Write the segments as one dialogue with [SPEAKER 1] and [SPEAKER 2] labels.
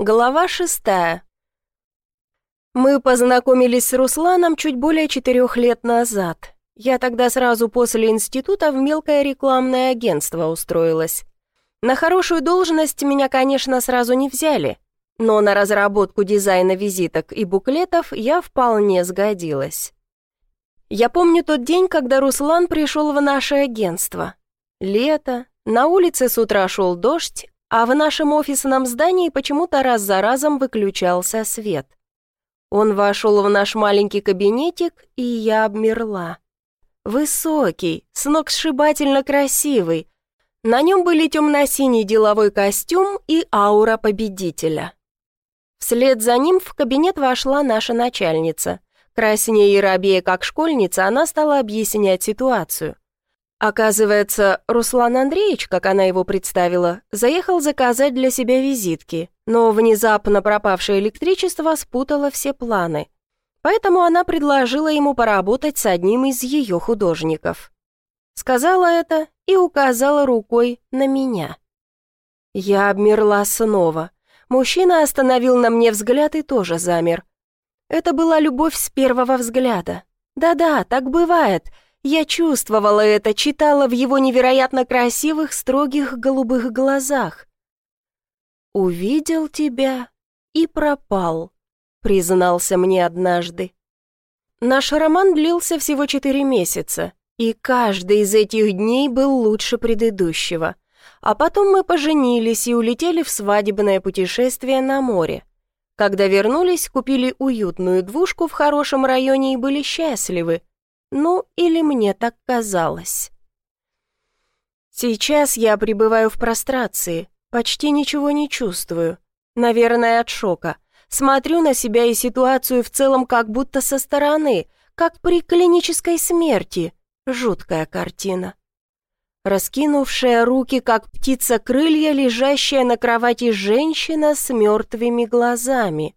[SPEAKER 1] Глава шестая. Мы познакомились с Русланом чуть более четырех лет назад. Я тогда сразу после института в мелкое рекламное агентство устроилась. На хорошую должность меня, конечно, сразу не взяли, но на разработку дизайна визиток и буклетов я вполне сгодилась. Я помню тот день, когда Руслан пришел в наше агентство. Лето, на улице с утра шел дождь, а в нашем офисном здании почему-то раз за разом выключался свет. Он вошел в наш маленький кабинетик, и я обмерла. Высокий, сногсшибательно красивый. На нем были темно-синий деловой костюм и аура победителя. Вслед за ним в кабинет вошла наша начальница. Краснее и рабея, как школьница, она стала объяснять ситуацию – Оказывается, Руслан Андреевич, как она его представила, заехал заказать для себя визитки, но внезапно пропавшее электричество спутало все планы. Поэтому она предложила ему поработать с одним из ее художников. Сказала это и указала рукой на меня. Я обмерла снова. Мужчина остановил на мне взгляд и тоже замер. Это была любовь с первого взгляда. Да-да, так бывает — я чувствовала это, читала в его невероятно красивых, строгих голубых глазах. «Увидел тебя и пропал», — признался мне однажды. Наш роман длился всего четыре месяца, и каждый из этих дней был лучше предыдущего. А потом мы поженились и улетели в свадебное путешествие на море. Когда вернулись, купили уютную двушку в хорошем районе и были счастливы, ну, или мне так казалось. Сейчас я пребываю в прострации, почти ничего не чувствую. Наверное, от шока. Смотрю на себя и ситуацию в целом как будто со стороны, как при клинической смерти. Жуткая картина. Раскинувшая руки, как птица крылья, лежащая на кровати женщина с мертвыми глазами.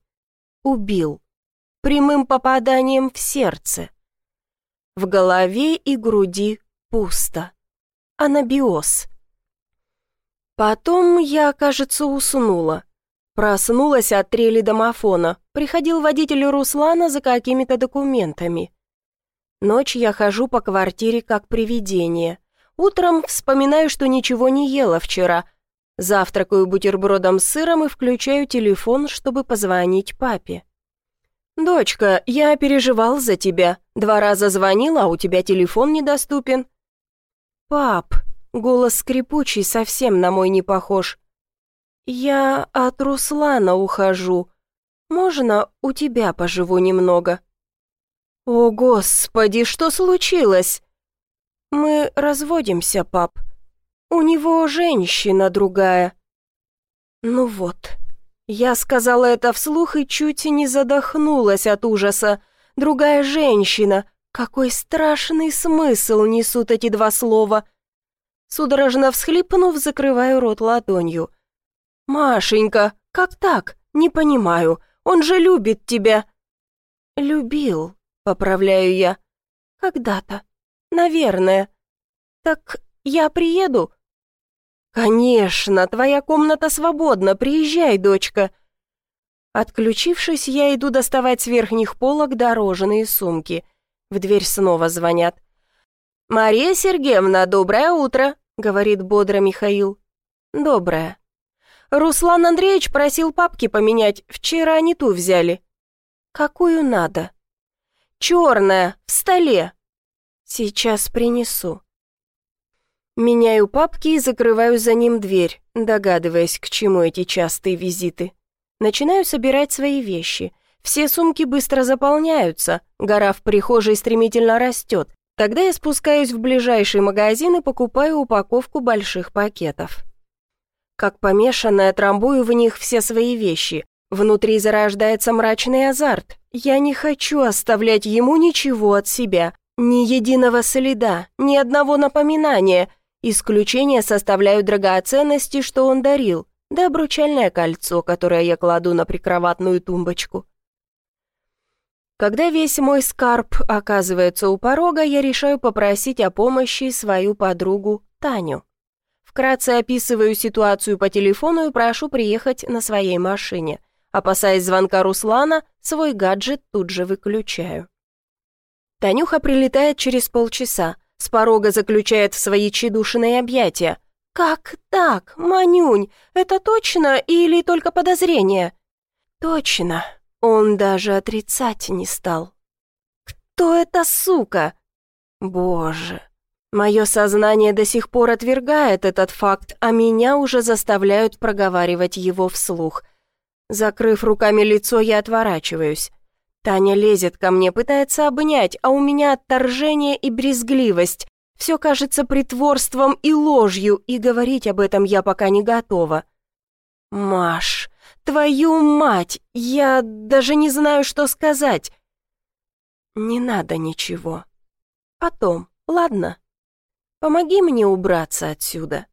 [SPEAKER 1] Убил. Прямым попаданием в сердце. В голове и груди пусто. Анабиоз. Потом я, кажется, уснула. Проснулась от трели домофона. Приходил водитель Руслана за какими-то документами. Ночь я хожу по квартире как привидение. Утром вспоминаю, что ничего не ела вчера. Завтракаю бутербродом с сыром и включаю телефон, чтобы позвонить папе. «Дочка, я переживал за тебя. Два раза звонил, а у тебя телефон недоступен». «Пап», — голос скрипучий, совсем на мой не похож. «Я от Руслана ухожу. Можно у тебя поживу немного?» «О, Господи, что случилось?» «Мы разводимся, пап. У него женщина другая». «Ну вот, я сказала это вслух и чуть не задохнулась от ужаса. Другая женщина. Какой страшный смысл несут эти два слова. Судорожно всхлипнув, закрываю рот ладонью. «Машенька, как так? Не понимаю. Он же любит тебя». «Любил», — поправляю я. «Когда-то. Наверное. Так я приеду?» «Конечно, твоя комната свободна, приезжай, дочка». Отключившись, я иду доставать с верхних полок дорожные сумки. В дверь снова звонят. «Мария Сергеевна, доброе утро», — говорит бодро Михаил. «Доброе». «Руслан Андреевич просил папки поменять, вчера не ту взяли». «Какую надо?» «Черная, в столе». «Сейчас принесу». Меняю папки и закрываю за ним дверь, догадываясь, к чему эти частые визиты. Начинаю собирать свои вещи. Все сумки быстро заполняются, гора в прихожей стремительно растет. Тогда я спускаюсь в ближайший магазин и покупаю упаковку больших пакетов. Как помешанная, трамбую в них все свои вещи. Внутри зарождается мрачный азарт. Я не хочу оставлять ему ничего от себя. Ни единого следа, ни одного напоминания – Исключение составляют драгоценности, что он дарил, да обручальное кольцо, которое я кладу на прикроватную тумбочку. Когда весь мой скарб оказывается у порога, я решаю попросить о помощи свою подругу Таню. Вкратце описываю ситуацию по телефону и прошу приехать на своей машине. Опасаясь звонка Руслана, свой гаджет тут же выключаю. Танюха прилетает через полчаса, с порога заключает в свои тщедушные объятия. «Как так, Манюнь? Это точно или только подозрение?» «Точно. Он даже отрицать не стал». «Кто эта сука?» «Боже, Мое сознание до сих пор отвергает этот факт, а меня уже заставляют проговаривать его вслух. Закрыв руками лицо, я отворачиваюсь. Таня лезет ко мне, пытается обнять, а у меня отторжение и брезгливость. Все кажется притворством и ложью, и говорить об этом я пока не готова. «Маш, твою мать, я даже не знаю, что сказать». «Не надо ничего. Потом, ладно?» Помоги мне убраться отсюда».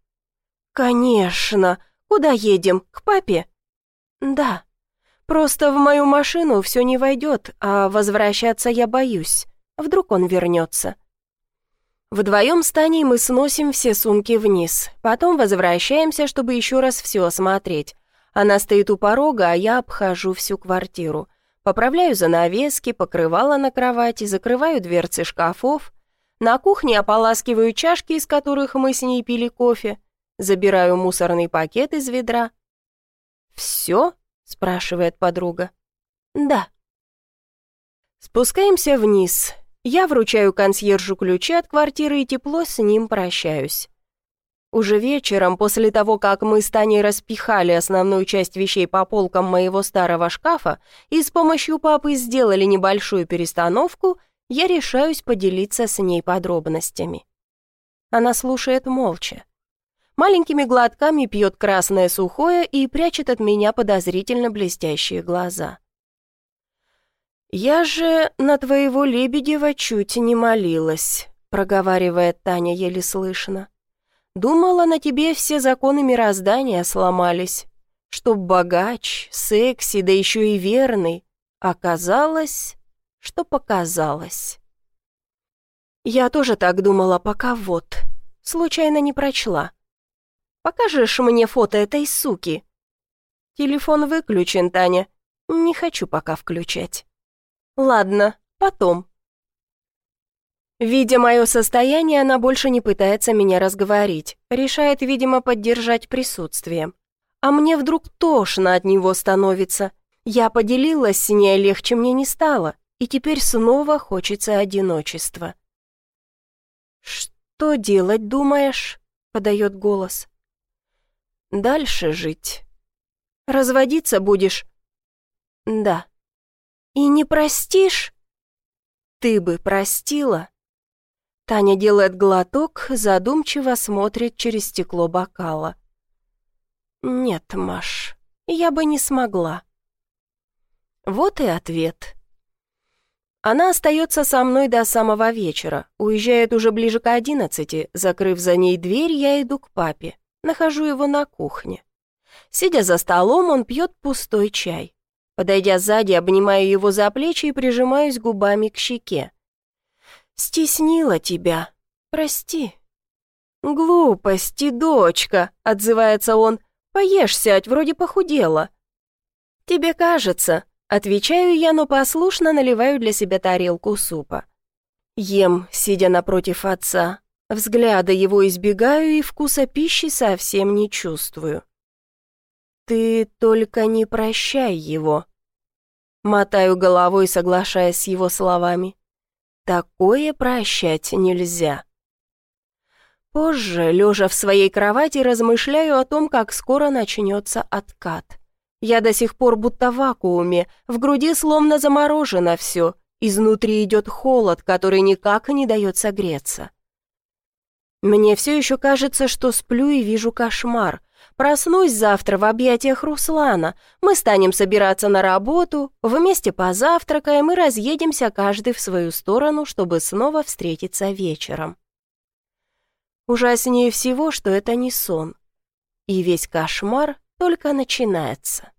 [SPEAKER 1] «Конечно. Куда едем? К папе?» «Да. Просто в мою машину все не войдет, а возвращаться я боюсь. Вдруг он вернется». Вдвоем с Таней мы сносим все сумки вниз, потом возвращаемся, чтобы еще раз все осмотреть. Она стоит у порога, а я обхожу всю квартиру. Поправляю занавески, покрывала на кровати, закрываю дверцы шкафов, на кухне ополаскиваю чашки, из которых мы с ней пили кофе. Забираю мусорный пакет из ведра. «Все?» — спрашивает подруга. «Да». Спускаемся вниз. Я вручаю консьержу ключи от квартиры и тепло с ним прощаюсь. Уже вечером, после того, как мы с Таней распихали основную часть вещей по полкам моего старого шкафа и с помощью папы сделали небольшую перестановку, я решаюсь поделиться с ней подробностями. Она слушает молча. Маленькими глотками пьет красное сухое и прячет от меня подозрительно блестящие глаза. «Я же на твоего Лебедева чуть не молилась», — проговаривает Таня еле слышно. «Думала, на тебе все законы мироздания сломались. Чтоб богач, секси, да еще и верный. Оказалось, что показалось. Я тоже так думала, пока вот. Случайно не прочла. Покажешь мне фото этой суки? Телефон выключен, Таня. Не хочу пока включать. Ладно, потом. Видя мое состояние, она больше не пытается меня разговорить. Решает, видимо, поддержать присутствием. А мне вдруг тошно от него становится. Я поделилась с ней, легче мне не стало и теперь снова хочется одиночества. «Что делать, думаешь?» — подает голос. «Дальше жить. Разводиться будешь?» «Да». «И не простишь?» «Ты бы простила?» Таня делает глоток, задумчиво смотрит через стекло бокала. «Нет, Маш, я бы не смогла». Вот и ответ. Она остается со мной до самого вечера, уезжает уже ближе к одиннадцати, закрыв за ней дверь, я иду к папе, нахожу его на кухне. Сидя за столом, он пьет пустой чай. Подойдя сзади, обнимаю его за плечи и прижимаюсь губами к щеке. «Стеснила тебя. Прости». «Глупости, дочка», — отзывается он. «Поешь, сядь, вроде похудела». «Тебе кажется», Отвечаю я, но послушно наливаю для себя тарелку супа. Ем, сидя напротив отца. Взгляда его избегаю и вкуса пищи совсем не чувствую. «Ты только не прощай его». Мотаю головой, соглашаясь с его словами. «Такое прощать нельзя». Позже, лежа в своей кровати, размышляю о том, как скоро начнется откат. Я до сих пор будто в вакууме, в груди словно заморожено все, изнутри идет холод, который никак не дает согреться. Мне все еще кажется, что сплю и вижу кошмар. Проснусь завтра в объятиях Руслана, мы станем собираться на работу, вместе позавтракаем и разъедемся каждый в свою сторону, чтобы снова встретиться вечером. Ужаснее всего, что это не сон. И весь кошмар только начинается.